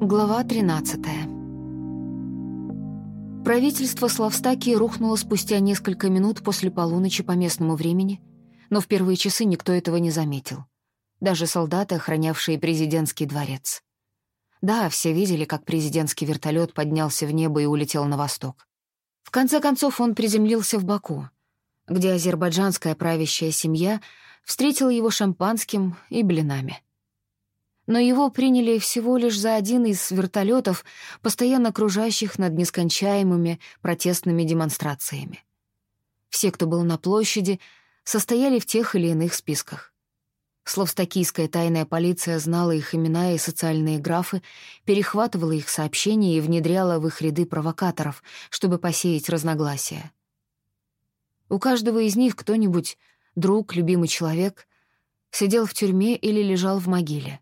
Глава 13 Правительство Славстакии рухнуло спустя несколько минут после полуночи по местному времени, но в первые часы никто этого не заметил. Даже солдаты, охранявшие президентский дворец. Да, все видели, как президентский вертолет поднялся в небо и улетел на восток. В конце концов он приземлился в Баку, где азербайджанская правящая семья встретила его шампанским и блинами. Но его приняли всего лишь за один из вертолетов, постоянно кружащих над нескончаемыми протестными демонстрациями. Все, кто был на площади, состояли в тех или иных списках. Словстокийская тайная полиция знала их имена и социальные графы, перехватывала их сообщения и внедряла в их ряды провокаторов, чтобы посеять разногласия. У каждого из них кто-нибудь, друг, любимый человек, сидел в тюрьме или лежал в могиле.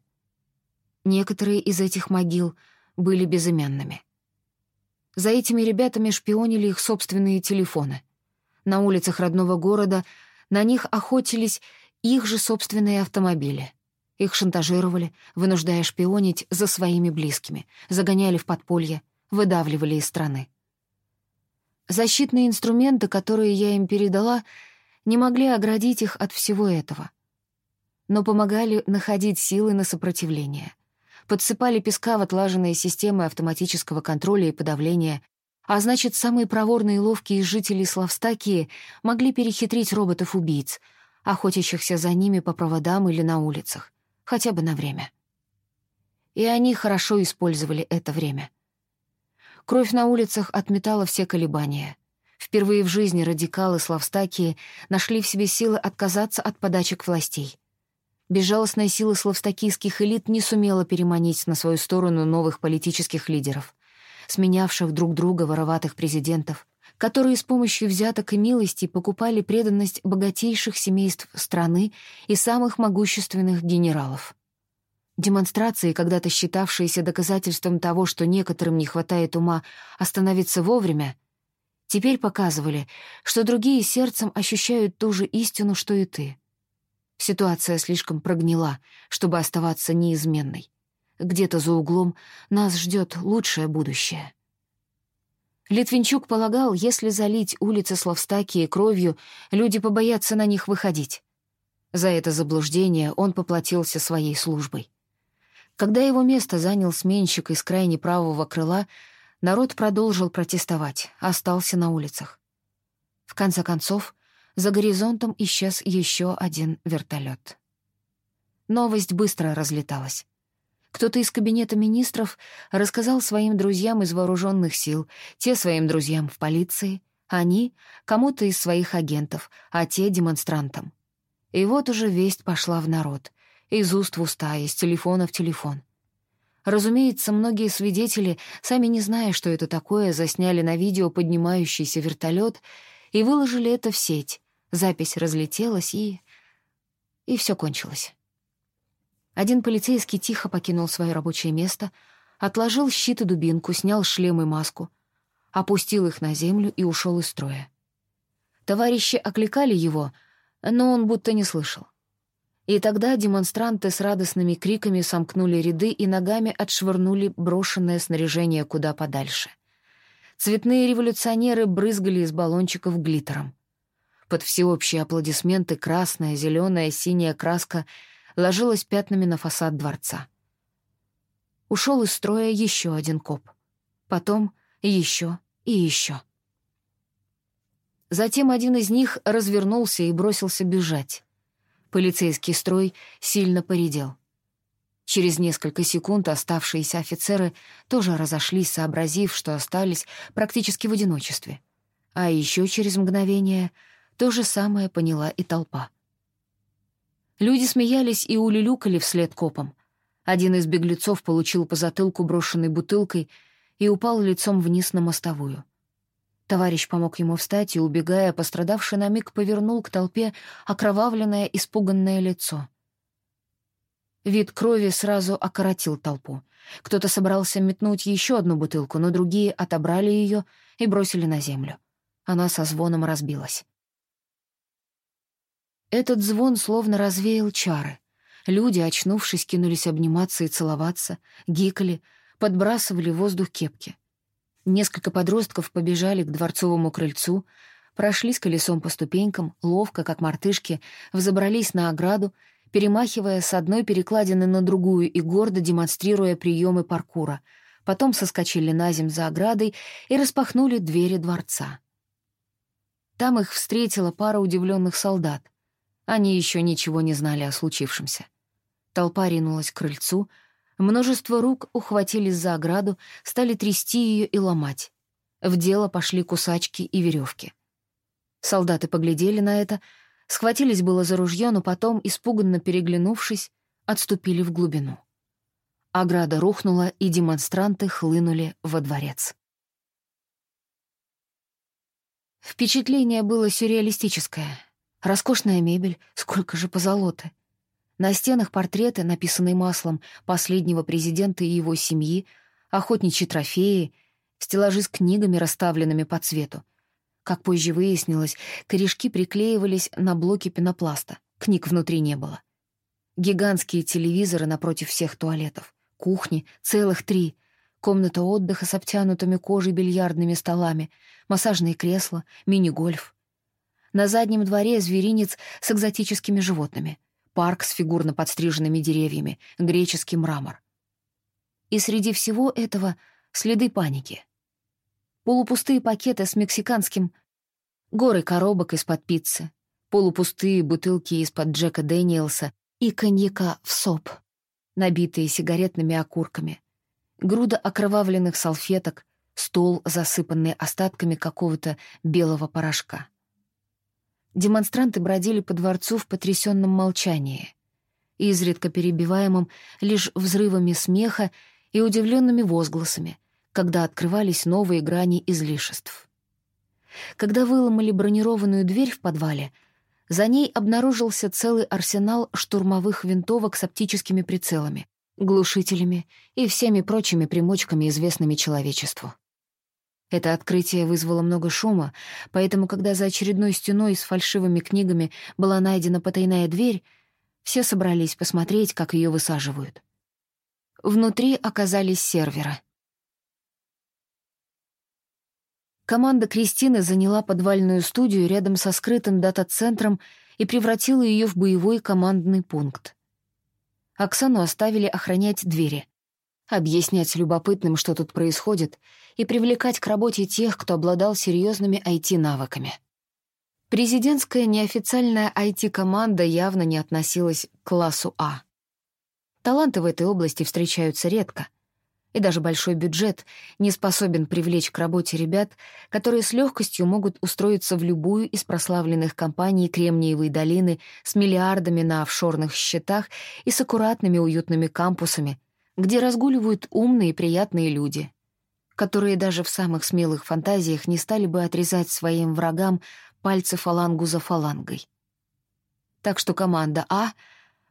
Некоторые из этих могил были безымянными. За этими ребятами шпионили их собственные телефоны. На улицах родного города на них охотились их же собственные автомобили. Их шантажировали, вынуждая шпионить за своими близкими, загоняли в подполье, выдавливали из страны. Защитные инструменты, которые я им передала, не могли оградить их от всего этого, но помогали находить силы на сопротивление, подсыпали песка в отлаженные системы автоматического контроля и подавления, а значит, самые проворные и ловкие жители Славстакии могли перехитрить роботов-убийц — охотящихся за ними по проводам или на улицах, хотя бы на время. И они хорошо использовали это время. Кровь на улицах отметала все колебания. Впервые в жизни радикалы Славстакии нашли в себе силы отказаться от подачек властей. Безжалостная сила славстакийских элит не сумела переманить на свою сторону новых политических лидеров, сменявших друг друга вороватых президентов, которые с помощью взяток и милости покупали преданность богатейших семейств страны и самых могущественных генералов. Демонстрации, когда-то считавшиеся доказательством того, что некоторым не хватает ума остановиться вовремя, теперь показывали, что другие сердцем ощущают ту же истину, что и ты. Ситуация слишком прогнила, чтобы оставаться неизменной. Где-то за углом нас ждет лучшее будущее. Литвинчук полагал, если залить улицы Славстакии кровью, люди побоятся на них выходить. За это заблуждение он поплатился своей службой. Когда его место занял сменщик из крайне правого крыла, народ продолжил протестовать, остался на улицах. В конце концов, за горизонтом исчез еще один вертолет. Новость быстро разлеталась. Кто-то из кабинета министров рассказал своим друзьям из вооруженных сил, те своим друзьям в полиции, они — кому-то из своих агентов, а те — демонстрантам. И вот уже весть пошла в народ, из уст в уста, из телефона в телефон. Разумеется, многие свидетели, сами не зная, что это такое, засняли на видео поднимающийся вертолет и выложили это в сеть. Запись разлетелась, и... и все кончилось. Один полицейский тихо покинул свое рабочее место, отложил щит и дубинку, снял шлем и маску, опустил их на землю и ушел из строя. Товарищи окликали его, но он будто не слышал. И тогда демонстранты с радостными криками сомкнули ряды и ногами отшвырнули брошенное снаряжение куда подальше. Цветные революционеры брызгали из баллончиков глиттером. Под всеобщие аплодисменты красная, зеленая, синяя краска — ложилась пятнами на фасад дворца. Ушел из строя еще один коп. Потом еще и еще. Затем один из них развернулся и бросился бежать. Полицейский строй сильно поредел. Через несколько секунд оставшиеся офицеры тоже разошлись, сообразив, что остались практически в одиночестве. А еще через мгновение то же самое поняла и толпа. Люди смеялись и улюлюкали вслед копам. Один из беглецов получил по затылку брошенной бутылкой и упал лицом вниз на мостовую. Товарищ помог ему встать и, убегая, пострадавший на миг повернул к толпе окровавленное, испуганное лицо. Вид крови сразу окоротил толпу. Кто-то собрался метнуть еще одну бутылку, но другие отобрали ее и бросили на землю. Она со звоном разбилась. Этот звон словно развеял чары. Люди, очнувшись, кинулись обниматься и целоваться, гикали, подбрасывали в воздух кепки. Несколько подростков побежали к дворцовому крыльцу, прошли с колесом по ступенькам, ловко, как мартышки, взобрались на ограду, перемахивая с одной перекладины на другую и гордо демонстрируя приемы паркура, потом соскочили на земь за оградой и распахнули двери дворца. Там их встретила пара удивленных солдат. Они еще ничего не знали о случившемся. Толпа ринулась к крыльцу, множество рук ухватились за ограду, стали трясти ее и ломать. В дело пошли кусачки и веревки. Солдаты поглядели на это, схватились было за ружье, но потом, испуганно переглянувшись, отступили в глубину. Ограда рухнула, и демонстранты хлынули во дворец. Впечатление было сюрреалистическое. Роскошная мебель, сколько же позолоты. На стенах портреты, написанные маслом, последнего президента и его семьи, охотничьи трофеи, стеллажи с книгами, расставленными по цвету. Как позже выяснилось, корешки приклеивались на блоки пенопласта, книг внутри не было. Гигантские телевизоры напротив всех туалетов, кухни, целых три — комната отдыха с обтянутыми кожей бильярдными столами, массажные кресла, мини-гольф. На заднем дворе зверинец с экзотическими животными, парк с фигурно подстриженными деревьями, греческий мрамор. И среди всего этого следы паники. Полупустые пакеты с мексиканским, горы коробок из-под пиццы, полупустые бутылки из-под Джека Дэниелса и коньяка в соп, набитые сигаретными окурками — груда окровавленных салфеток, стол, засыпанный остатками какого-то белого порошка. Демонстранты бродили по дворцу в потрясенном молчании, изредка перебиваемым лишь взрывами смеха и удивленными возгласами, когда открывались новые грани излишеств. Когда выломали бронированную дверь в подвале, за ней обнаружился целый арсенал штурмовых винтовок с оптическими прицелами, глушителями и всеми прочими примочками, известными человечеству. Это открытие вызвало много шума, поэтому, когда за очередной стеной с фальшивыми книгами была найдена потайная дверь, все собрались посмотреть, как ее высаживают. Внутри оказались серверы. Команда Кристины заняла подвальную студию рядом со скрытым дата-центром и превратила ее в боевой командный пункт. Оксану оставили охранять двери, объяснять любопытным, что тут происходит, и привлекать к работе тех, кто обладал серьезными IT-навыками. Президентская неофициальная IT-команда явно не относилась к классу А. Таланты в этой области встречаются редко, и даже большой бюджет не способен привлечь к работе ребят, которые с легкостью могут устроиться в любую из прославленных компаний Кремниевой долины с миллиардами на офшорных счетах и с аккуратными уютными кампусами, где разгуливают умные и приятные люди, которые даже в самых смелых фантазиях не стали бы отрезать своим врагам пальцы фалангу за фалангой. Так что команда А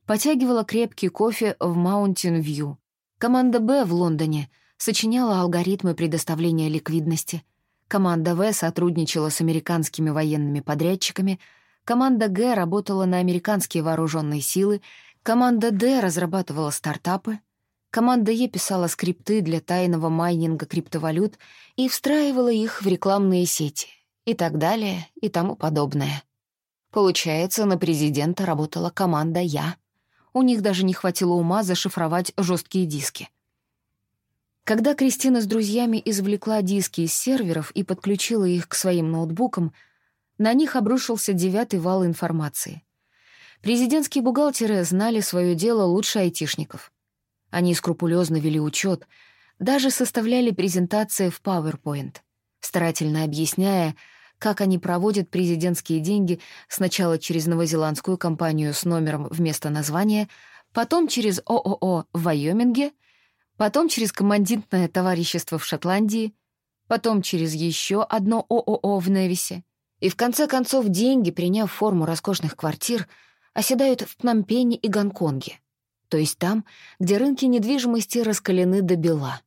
потягивала крепкий кофе в View, Команда «Б» в Лондоне сочиняла алгоритмы предоставления ликвидности. Команда «В» сотрудничала с американскими военными подрядчиками. Команда «Г» работала на американские вооруженные силы. Команда «Д» разрабатывала стартапы. Команда «Е» писала скрипты для тайного майнинга криптовалют и встраивала их в рекламные сети. И так далее, и тому подобное. Получается, на президента работала команда «Я». У них даже не хватило ума зашифровать жесткие диски. Когда Кристина с друзьями извлекла диски из серверов и подключила их к своим ноутбукам, на них обрушился девятый вал информации. Президентские бухгалтеры знали свое дело лучше айтишников. Они скрупулезно вели учет, даже составляли презентации в PowerPoint, старательно объясняя, как они проводят президентские деньги сначала через новозеландскую компанию с номером вместо названия, потом через ООО в Вайоминге, потом через командитное товарищество в Шотландии, потом через еще одно ООО в Невисе. И в конце концов деньги, приняв форму роскошных квартир, оседают в Пномпене и Гонконге, то есть там, где рынки недвижимости раскалены до бела.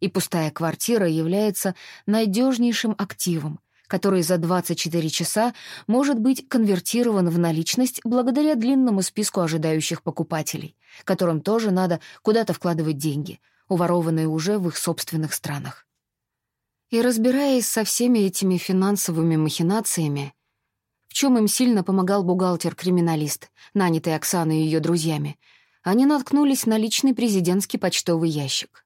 И пустая квартира является надежнейшим активом, который за 24 часа может быть конвертирован в наличность благодаря длинному списку ожидающих покупателей, которым тоже надо куда-то вкладывать деньги, уворованные уже в их собственных странах. И разбираясь со всеми этими финансовыми махинациями, в чем им сильно помогал бухгалтер-криминалист, нанятый Оксаной и ее друзьями, они наткнулись на личный президентский почтовый ящик.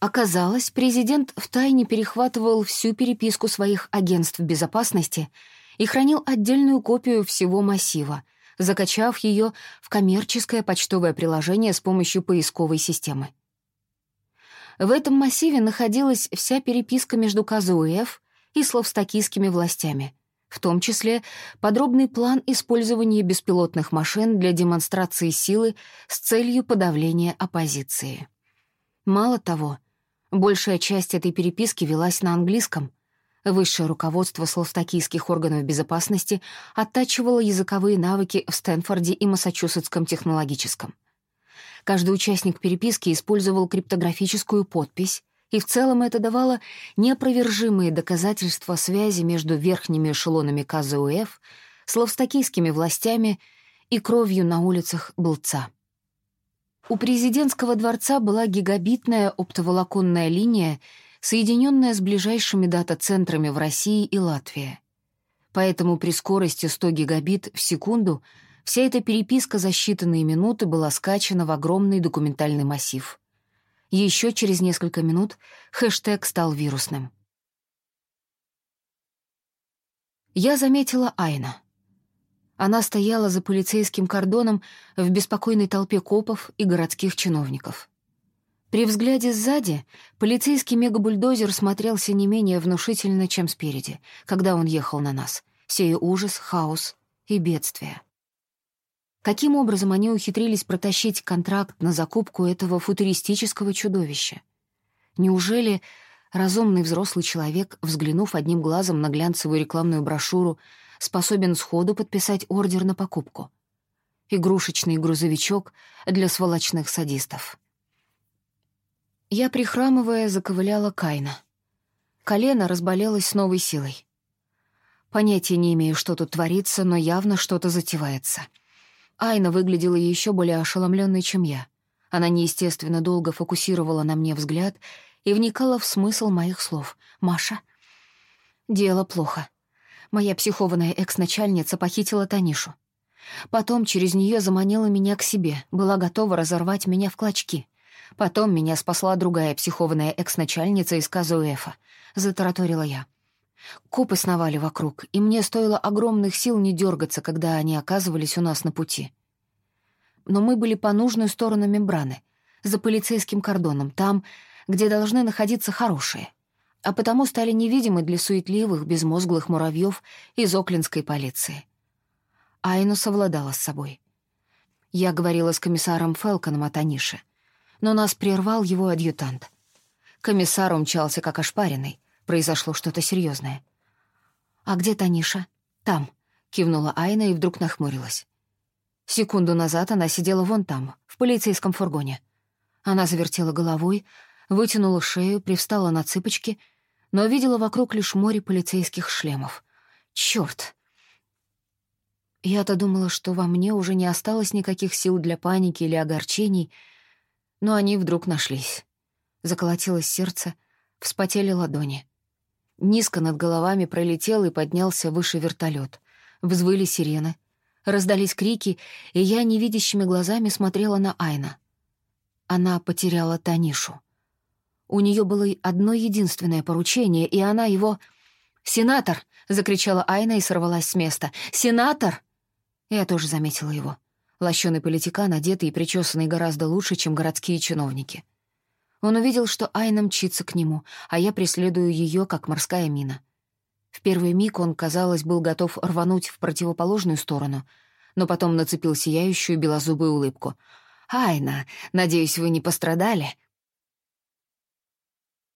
Оказалось, президент втайне перехватывал всю переписку своих агентств безопасности и хранил отдельную копию всего массива, закачав ее в коммерческое почтовое приложение с помощью поисковой системы. В этом массиве находилась вся переписка между КЗУФ и словстокийскими властями, в том числе подробный план использования беспилотных машин для демонстрации силы с целью подавления оппозиции. Мало того, Большая часть этой переписки велась на английском. Высшее руководство словстокийских органов безопасности оттачивало языковые навыки в Стэнфорде и Массачусетском технологическом. Каждый участник переписки использовал криптографическую подпись, и в целом это давало неопровержимые доказательства связи между верхними эшелонами КЗУФ, словстокийскими властями и кровью на улицах Былца. У президентского дворца была гигабитная оптоволоконная линия, соединенная с ближайшими дата-центрами в России и Латвии. Поэтому при скорости 100 гигабит в секунду вся эта переписка за считанные минуты была скачана в огромный документальный массив. Еще через несколько минут хэштег стал вирусным. Я заметила Айна — она стояла за полицейским кордоном в беспокойной толпе копов и городских чиновников. При взгляде сзади полицейский мегабульдозер смотрелся не менее внушительно, чем спереди, когда он ехал на нас, сея ужас, хаос и бедствие. Каким образом они ухитрились протащить контракт на закупку этого футуристического чудовища? Неужели разумный взрослый человек, взглянув одним глазом на глянцевую рекламную брошюру, способен сходу подписать ордер на покупку. Игрушечный грузовичок для сволочных садистов. Я, прихрамывая, заковыляла Кайна. Колено разболелось с новой силой. Понятия не имею, что тут творится, но явно что-то затевается. Айна выглядела еще более ошеломленной, чем я. Она неестественно долго фокусировала на мне взгляд и вникала в смысл моих слов. «Маша?» «Дело плохо. Моя психованная экс-начальница похитила Танишу. Потом через нее заманила меня к себе, была готова разорвать меня в клочки. Потом меня спасла другая психованная экс-начальница из Казуэфа. Затараторила я. Копы сновали вокруг, и мне стоило огромных сил не дергаться, когда они оказывались у нас на пути. Но мы были по нужную сторону мембраны, за полицейским кордоном, там, где должны находиться хорошие — а потому стали невидимы для суетливых, безмозглых муравьев из оклинской полиции. Айну совладала с собой. Я говорила с комиссаром Фелконом о Танише, но нас прервал его адъютант. Комиссар умчался как ошпаренный, произошло что-то серьезное. «А где Таниша?» «Там», — кивнула Айна и вдруг нахмурилась. Секунду назад она сидела вон там, в полицейском фургоне. Она завертела головой, вытянула шею, привстала на цыпочки, но видела вокруг лишь море полицейских шлемов. Чёрт! Я-то думала, что во мне уже не осталось никаких сил для паники или огорчений, но они вдруг нашлись. Заколотилось сердце, вспотели ладони. Низко над головами пролетел и поднялся выше вертолет. Взвыли сирены. Раздались крики, и я невидящими глазами смотрела на Айна. Она потеряла Танишу. У нее было одно единственное поручение, и она его... «Сенатор!» — закричала Айна и сорвалась с места. «Сенатор!» Я тоже заметила его. Лощеный политикан, одетый и причесанный гораздо лучше, чем городские чиновники. Он увидел, что Айна мчится к нему, а я преследую ее, как морская мина. В первый миг он, казалось, был готов рвануть в противоположную сторону, но потом нацепил сияющую белозубую улыбку. «Айна, надеюсь, вы не пострадали?»